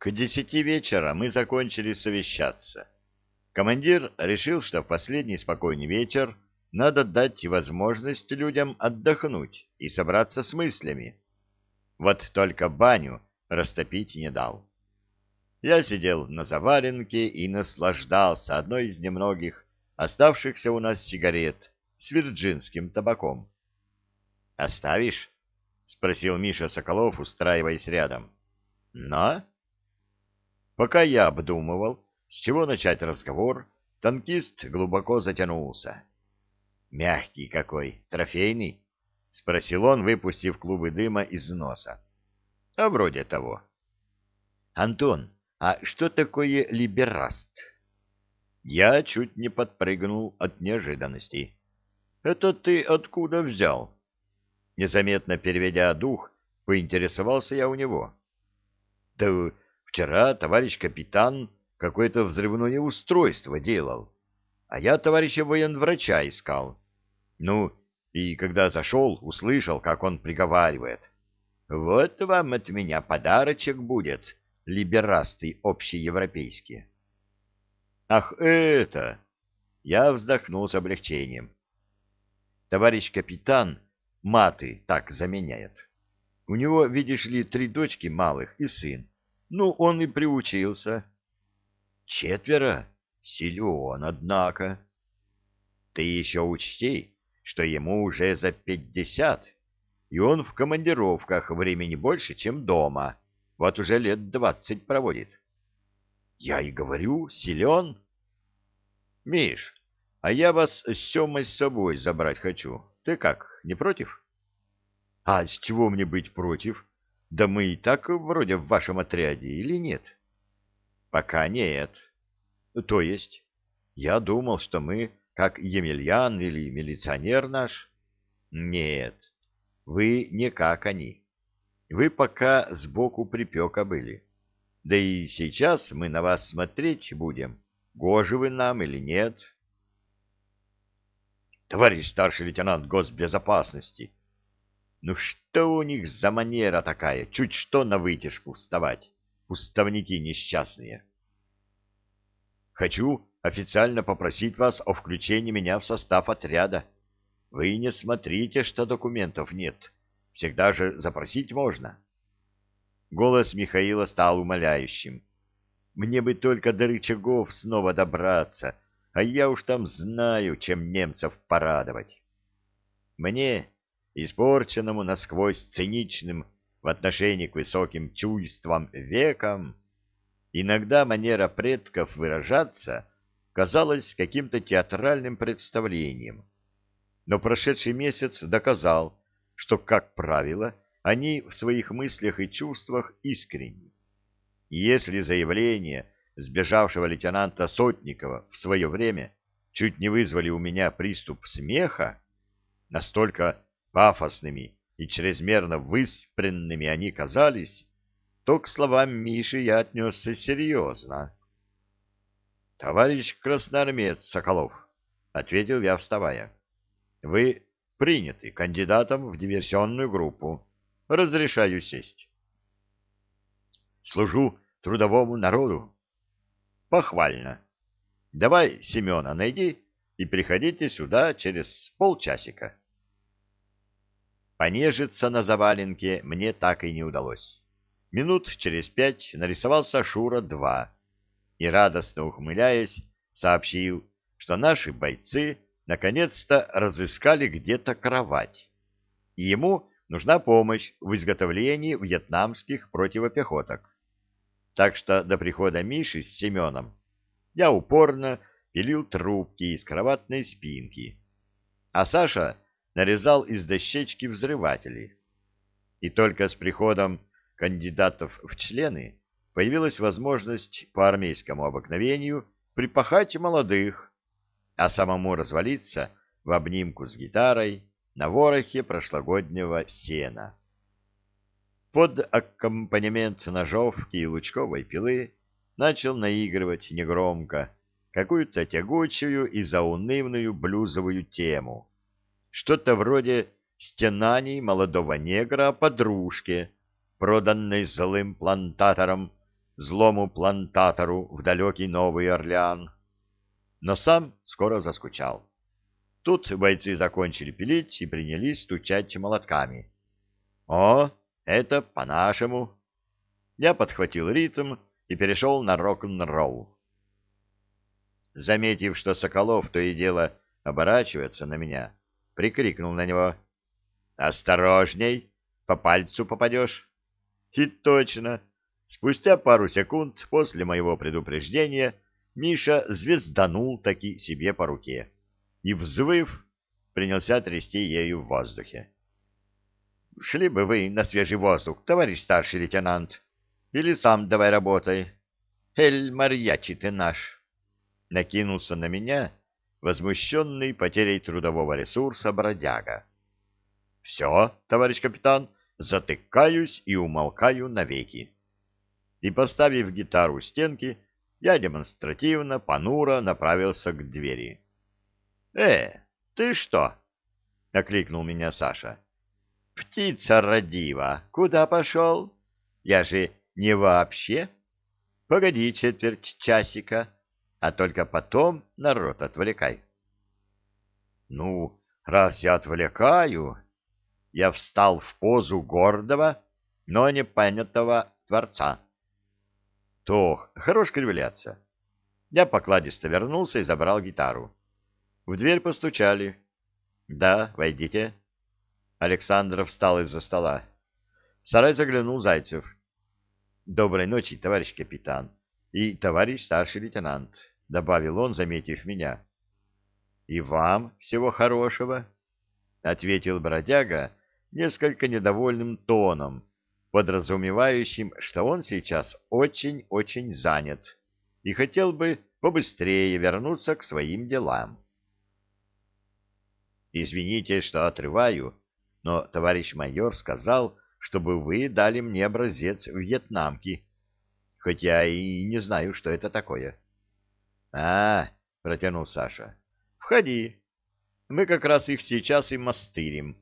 К десяти вечера мы закончили совещаться. Командир решил, что в последний спокойный вечер надо дать возможность людям отдохнуть и собраться с мыслями. Вот только баню растопить не дал. Я сидел на заваленке и наслаждался одной из немногих оставшихся у нас сигарет с вирджинским табаком. «Оставишь?» — спросил Миша Соколов, устраиваясь рядом. «Но?» Пока я обдумывал, с чего начать разговор, танкист глубоко затянулся. «Мягкий какой, трофейный?» — спросил он, выпустив клубы дыма из носа. «А вроде того». «Антон, а что такое либераст?» Я чуть не подпрыгнул от неожиданности. «Это ты откуда взял?» Незаметно переведя дух, поинтересовался я у него. «Да вчера товарищ капитан какое-то взрывное устройство делал, а я товарища военврача искал. Ну, и когда зашел, услышал, как он приговаривает. «Вот вам от меня подарочек будет, либерасты общеевропейские». «Ах, это!» Я вздохнул с облегчением. Товарищ капитан маты так заменяет. У него, видишь ли, три дочки малых и сын. Ну, он и приучился. Четверо? Силен, однако. Ты еще учти, что ему уже за пятьдесят, и он в командировках времени больше, чем дома. Вот уже лет двадцать проводит. Я и говорю, силен. Миш, а я вас с Семой с собой забрать хочу. Ты как, не против? А с чего мне быть против? Да мы и так вроде в вашем отряде, или нет? Пока нет. То есть, я думал, что мы, как Емельян или милиционер наш. Нет, вы не как они. Вы пока сбоку припека были. Да и сейчас мы на вас смотреть будем, гожи вы нам или нет товарищ старший лейтенант госбезопасности. Ну что у них за манера такая, чуть что на вытяжку вставать, уставники несчастные. Хочу официально попросить вас о включении меня в состав отряда. Вы не смотрите, что документов нет. Всегда же запросить можно. Голос Михаила стал умоляющим. Мне бы только до рычагов снова добраться, а я уж там знаю, чем немцев порадовать. Мне, испорченному насквозь циничным в отношении к высоким чувствам векам, иногда манера предков выражаться казалась каким-то театральным представлением. Но прошедший месяц доказал, что, как правило, они в своих мыслях и чувствах искренни. И если заявление сбежавшего лейтенанта Сотникова в свое время чуть не вызвали у меня приступ смеха, настолько пафосными и чрезмерно выспренными они казались, то к словам Миши я отнесся серьезно. — Товарищ красноармеец Соколов, — ответил я, вставая, — вы приняты кандидатом в диверсионную группу. Разрешаю сесть. — Служу трудовому народу, Похвально. Давай Семена найди и приходите сюда через полчасика. Понежиться на заваленке мне так и не удалось. Минут через пять нарисовался Шура-2 и, радостно ухмыляясь, сообщил, что наши бойцы наконец-то разыскали где-то кровать, и ему нужна помощь в изготовлении вьетнамских противопехоток так что до прихода Миши с Семеном я упорно пилил трубки из кроватной спинки, а Саша нарезал из дощечки взрыватели. И только с приходом кандидатов в члены появилась возможность по армейскому обыкновению припахать молодых, а самому развалиться в обнимку с гитарой на ворохе прошлогоднего сена. Под аккомпанемент ножовки и лучковой пилы начал наигрывать негромко какую-то тягучую и заунывную блюзовую тему. Что-то вроде стенаний молодого негра о подружке, проданной злым плантатором злому плантатору в далекий Новый Орлеан. Но сам скоро заскучал. Тут бойцы закончили пилить и принялись стучать молотками. О, это по-нашему. Я подхватил ритм и перешел на рок-н-ролл. Заметив, что Соколов то и дело оборачивается на меня, прикрикнул на него. «Осторожней, по пальцу попадешь». И точно, спустя пару секунд после моего предупреждения Миша звезданул таки себе по руке и, взвыв, принялся трясти ею в воздухе. — Шли бы вы на свежий воздух, товарищ старший лейтенант, или сам давай работай. Эль Марьячи ты наш! Накинулся на меня возмущенный потерей трудового ресурса бродяга. — Все, товарищ капитан, затыкаюсь и умолкаю навеки. И, поставив гитару у стенки, я демонстративно, понуро направился к двери. — Э, ты что? — окликнул меня Саша. — Птица родива, куда пошел? Я же не вообще. Погоди четверть часика, а только потом народ отвлекай. — Ну, раз я отвлекаю... Я встал в позу гордого, но непонятого творца. — То, хорош кривляться. Я покладисто вернулся и забрал гитару. В дверь постучали. «Да, войдите». Александров встал из-за стола. В сарай заглянул Зайцев. «Доброй ночи, товарищ капитан и товарищ старший лейтенант», — добавил он, заметив меня. «И вам всего хорошего», — ответил бродяга несколько недовольным тоном, подразумевающим, что он сейчас очень-очень занят и хотел бы побыстрее вернуться к своим делам. Извините, что отрываю, но товарищ майор сказал, чтобы вы дали мне образец вьетнамки, хоть я и не знаю, что это такое. — А, — протянул Саша, — входи. Мы как раз их сейчас и мастырим.